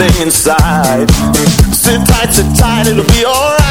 Inside. Sit tight, sit tight, it'll be alright.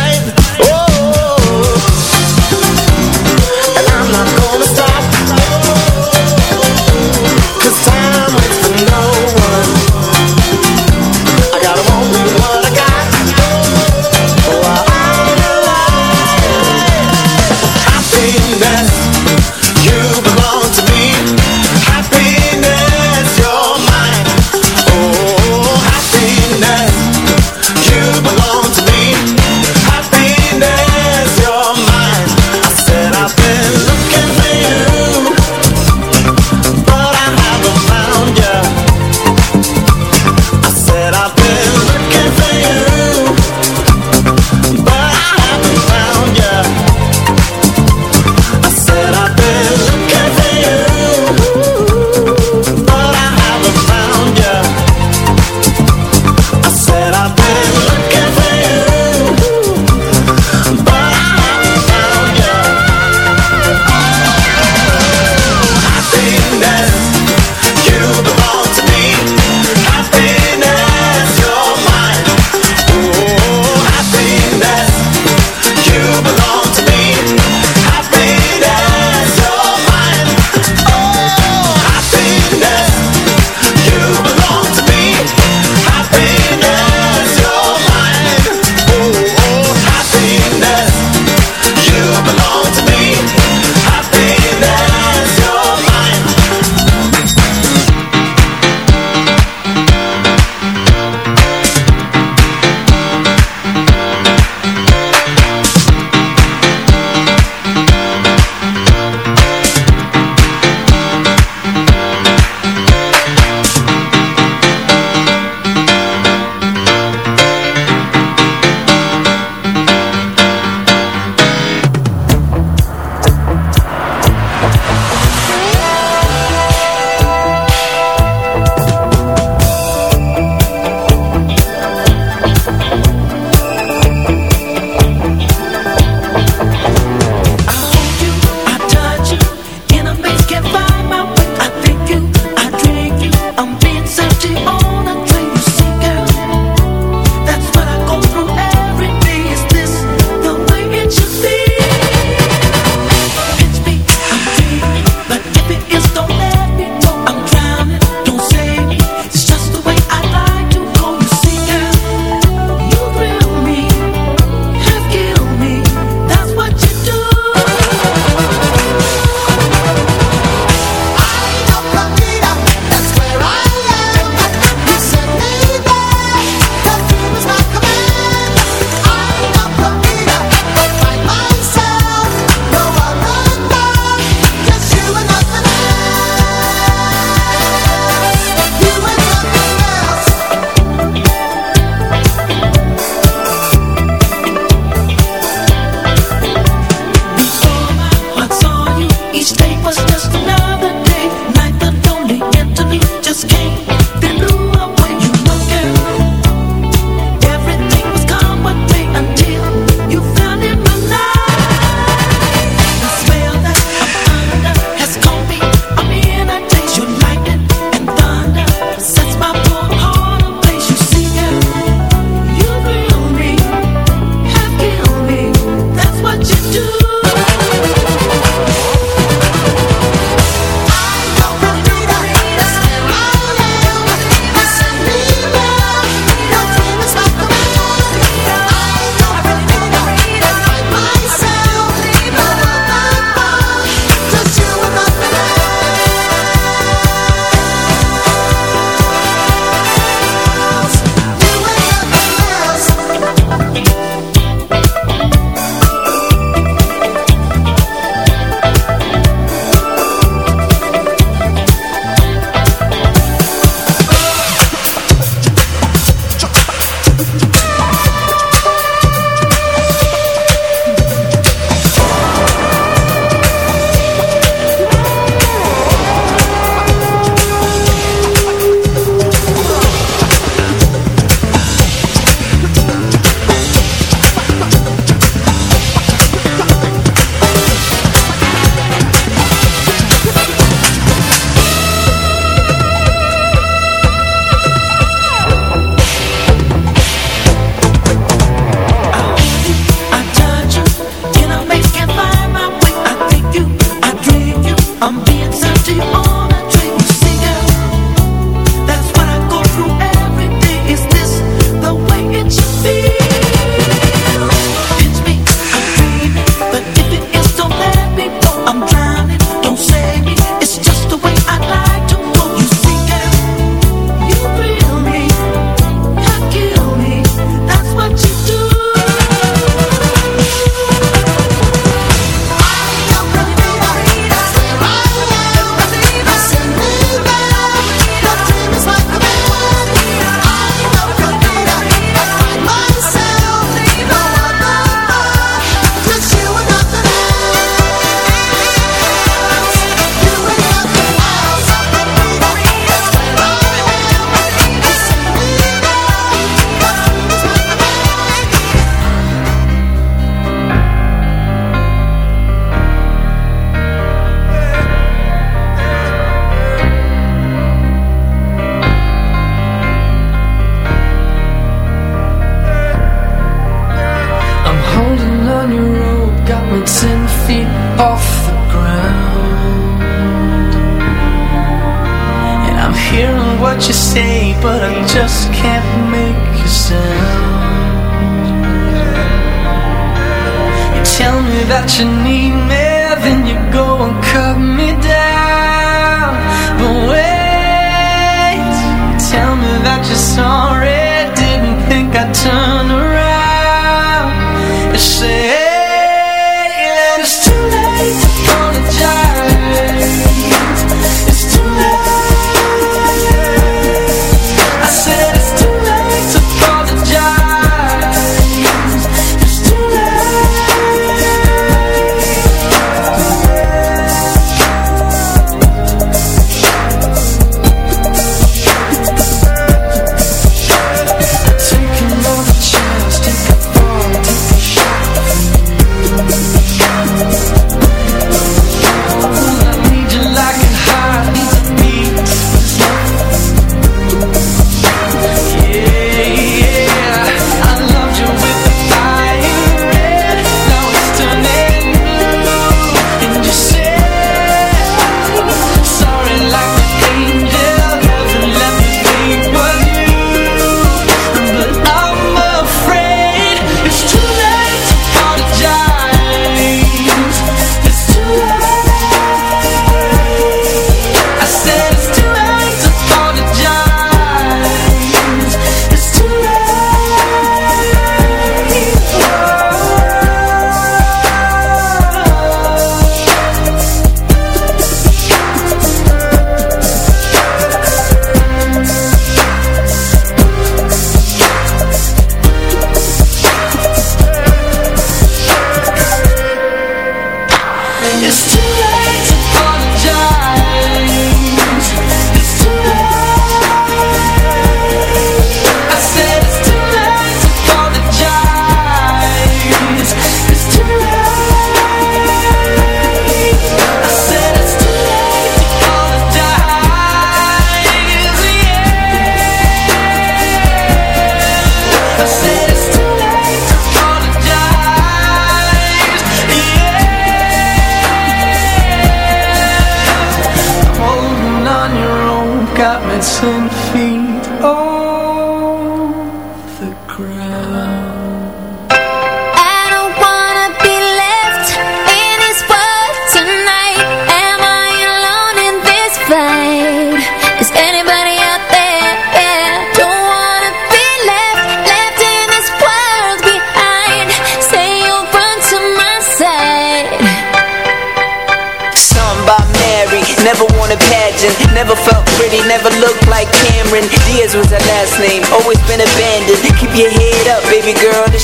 the.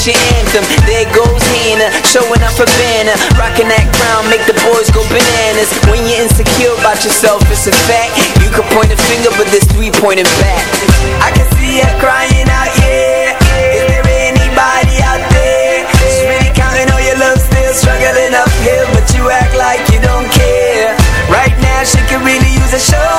your anthem. There goes Hannah, showing up for Banner. Rocking that crown, make the boys go bananas. When you're insecure about yourself, it's a fact. You can point a finger, but there's three pointing back. I can see her crying out, yeah. yeah. Is there anybody out there? She's really counting all your love, still struggling uphill, but you act like you don't care. Right now, she could really use a show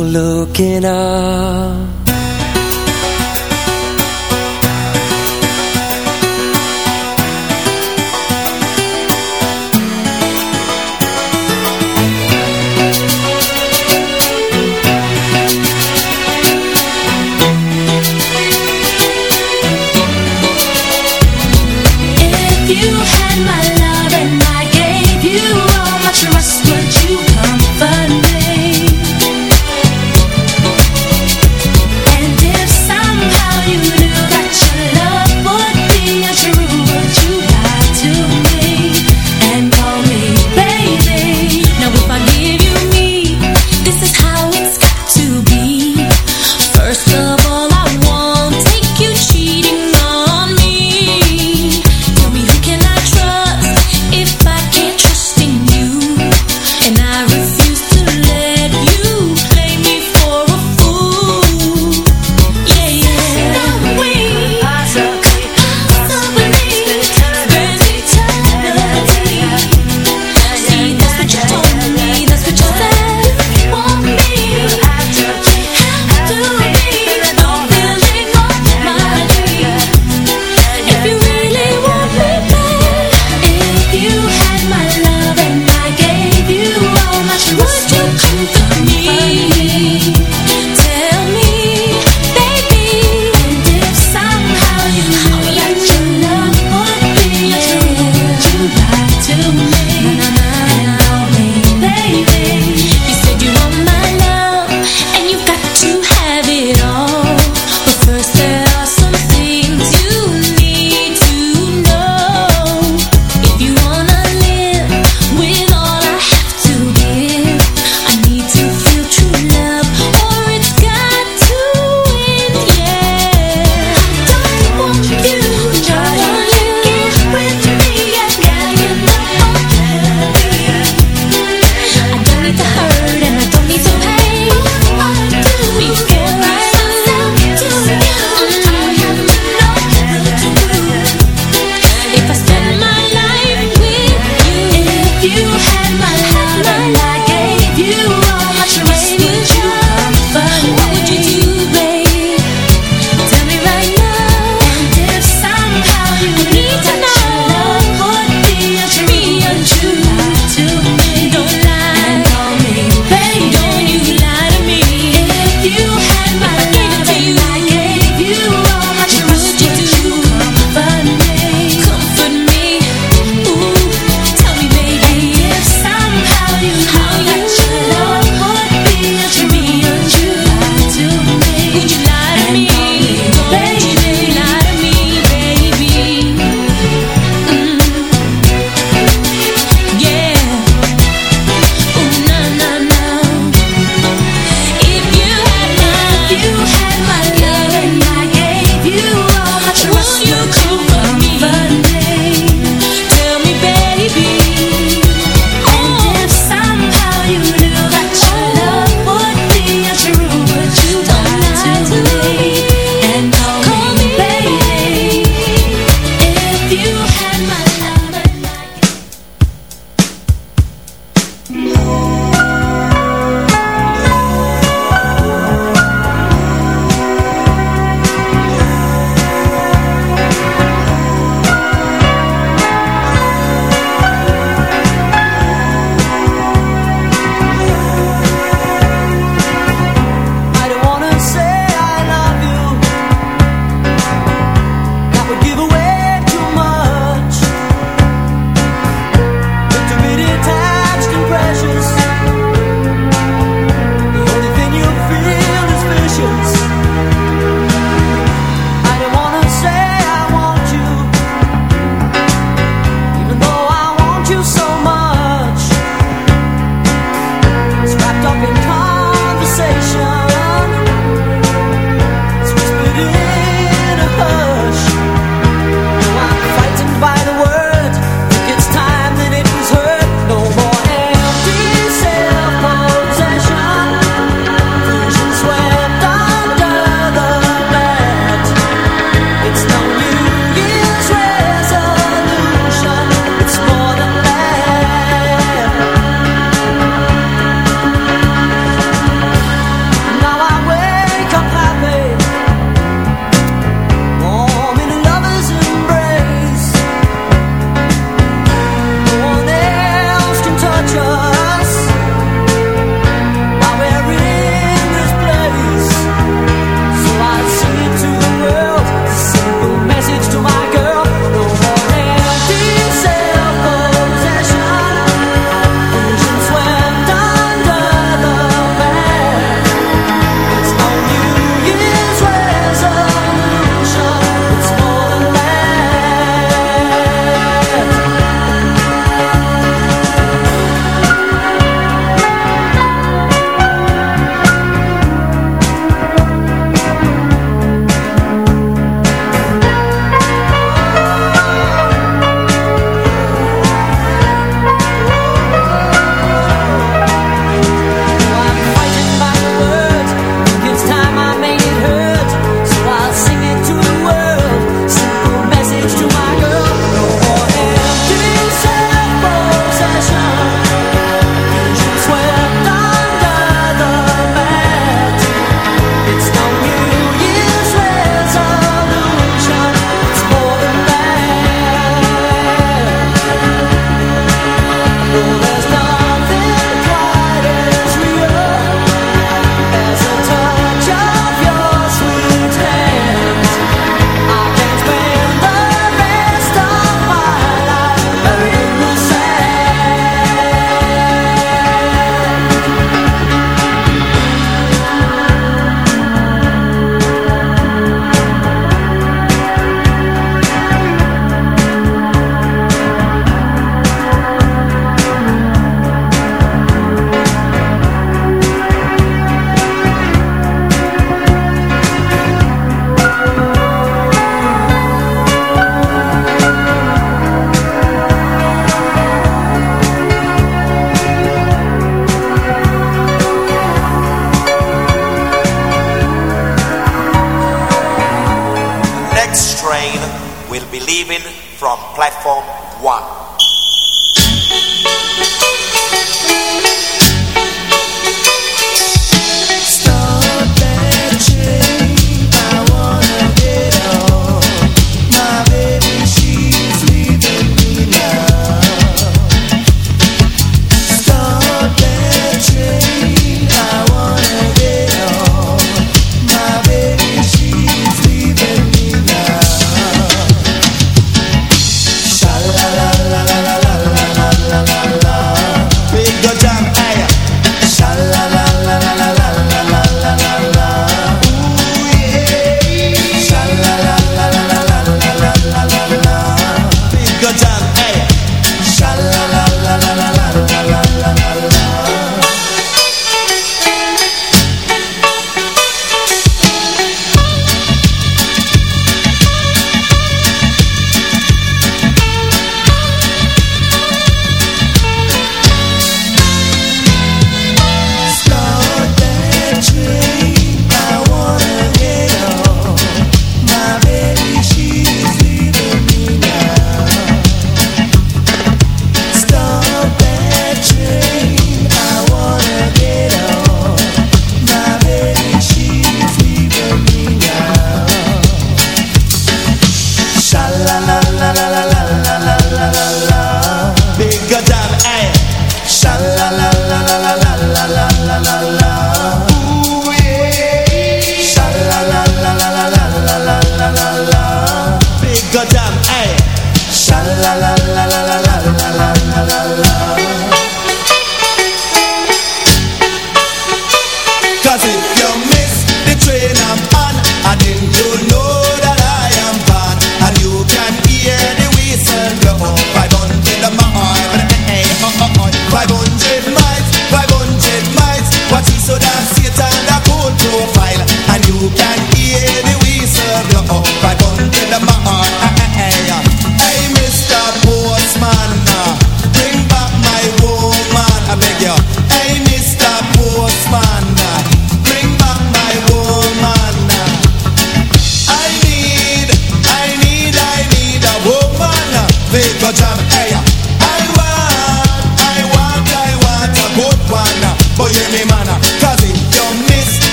looking up.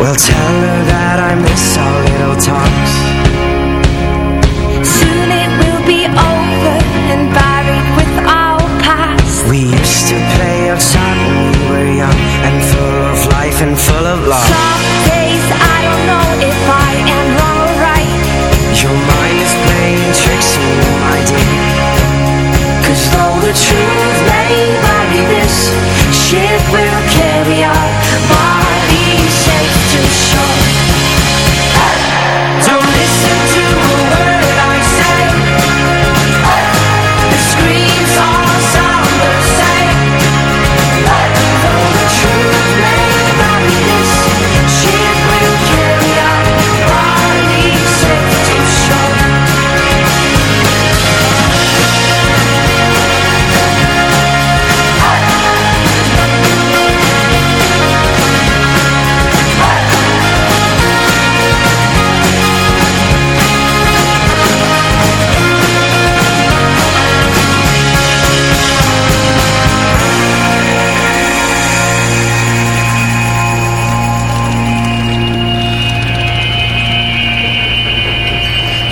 Well,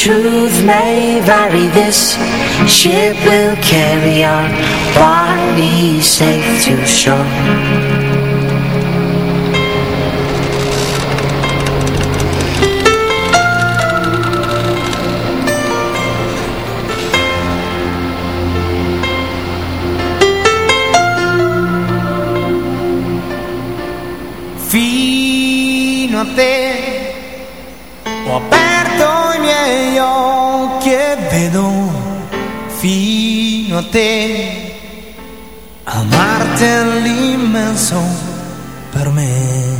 truth may vary, this ship will carry our bodies safe to shore. Te amarti è l'immenso per me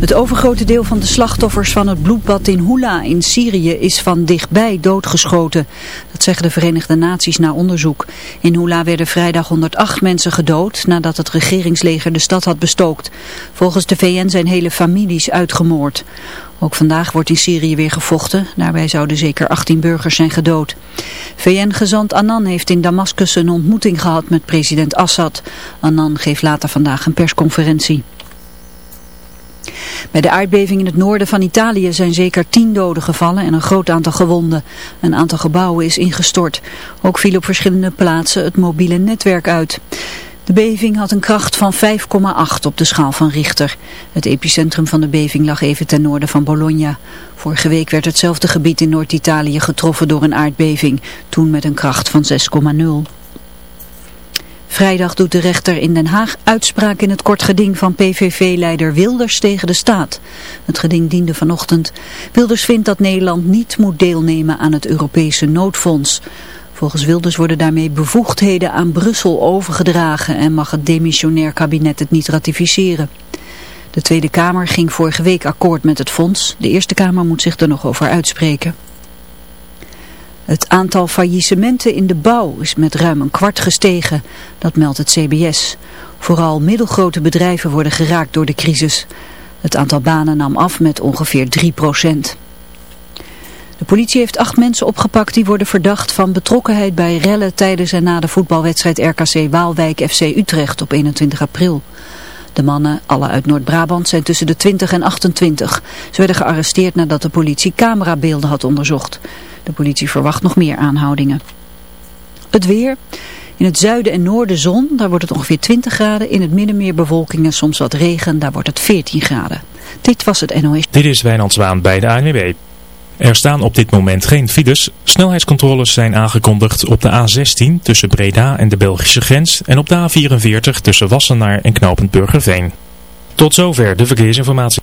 Het overgrote deel van de slachtoffers van het bloedbad in Hula in Syrië is van dichtbij doodgeschoten. Dat zeggen de Verenigde Naties na onderzoek. In Hula werden vrijdag 108 mensen gedood nadat het regeringsleger de stad had bestookt. Volgens de VN zijn hele families uitgemoord. Ook vandaag wordt in Syrië weer gevochten. Daarbij zouden zeker 18 burgers zijn gedood. VN-gezant Annan heeft in Damascus een ontmoeting gehad met president Assad. Annan geeft later vandaag een persconferentie. Bij de aardbeving in het noorden van Italië zijn zeker tien doden gevallen en een groot aantal gewonden. Een aantal gebouwen is ingestort. Ook viel op verschillende plaatsen het mobiele netwerk uit. De beving had een kracht van 5,8 op de schaal van Richter. Het epicentrum van de beving lag even ten noorden van Bologna. Vorige week werd hetzelfde gebied in Noord-Italië getroffen door een aardbeving, toen met een kracht van 6,0. Vrijdag doet de rechter in Den Haag uitspraak in het kort geding van PVV-leider Wilders tegen de staat. Het geding diende vanochtend. Wilders vindt dat Nederland niet moet deelnemen aan het Europese noodfonds. Volgens Wilders worden daarmee bevoegdheden aan Brussel overgedragen en mag het demissionair kabinet het niet ratificeren. De Tweede Kamer ging vorige week akkoord met het fonds. De Eerste Kamer moet zich er nog over uitspreken. Het aantal faillissementen in de bouw is met ruim een kwart gestegen. Dat meldt het CBS. Vooral middelgrote bedrijven worden geraakt door de crisis. Het aantal banen nam af met ongeveer 3 procent. De politie heeft acht mensen opgepakt die worden verdacht van betrokkenheid bij rellen tijdens en na de voetbalwedstrijd RKC Waalwijk FC Utrecht op 21 april. De mannen, alle uit Noord-Brabant, zijn tussen de 20 en 28. Ze werden gearresteerd nadat de politie camerabeelden had onderzocht. De politie verwacht nog meer aanhoudingen. Het weer. In het zuiden en noorden zon, daar wordt het ongeveer 20 graden. In het midden meer bewolking en soms wat regen, daar wordt het 14 graden. Dit was het NOS. Dit is Wijnand Zwaan bij de ANWB. Er staan op dit moment geen files. Snelheidscontroles zijn aangekondigd op de A16 tussen Breda en de Belgische grens en op de A44 tussen Wassenaar en Knopend Burgerveen. Tot zover de verkeersinformatie.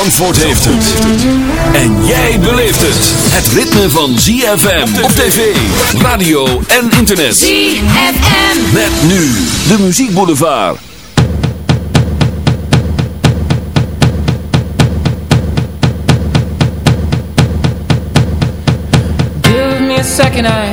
Zandvoort heeft het. En jij beleeft het. Het ritme van ZFM op tv, radio en internet. ZFM. Met nu de muziekboulevard. Give me a second, I,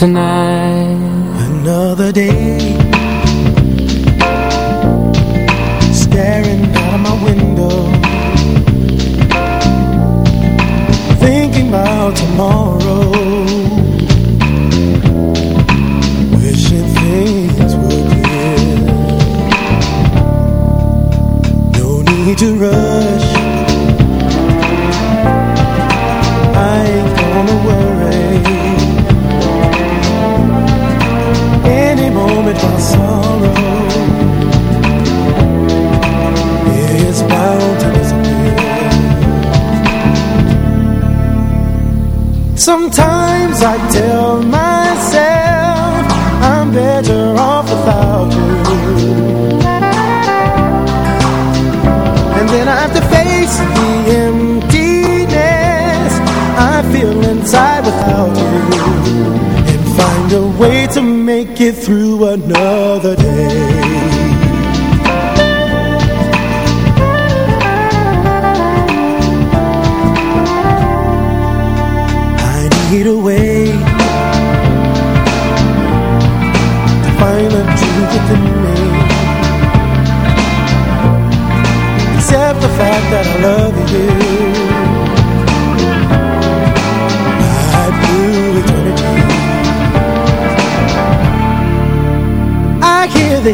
tonight through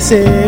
say